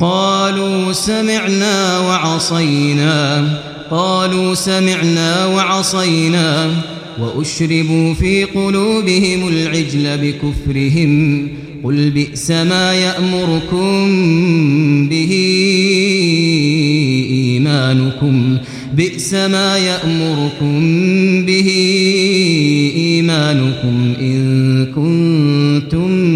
قالوا سمعنا وعصينا. قالوا سمعنا وعصينا. وأشربوا في قلوبهم العجل بكفرهم. قل بئس ما يأمركم به إيمانكم. بئس ما يأمركم به إيمانكم إن كنتم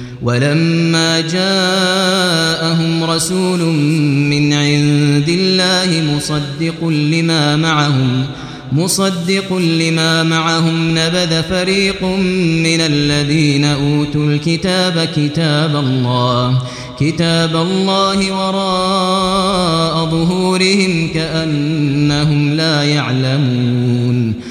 ولما جاءهم رسول من عند الله مصدق لما معهم مصدق لما معهم نبذ فريق من الذين أوتوا الكتاب كتاب الله كتاب الله وراء ظهورهم كأنهم لا يعلمون.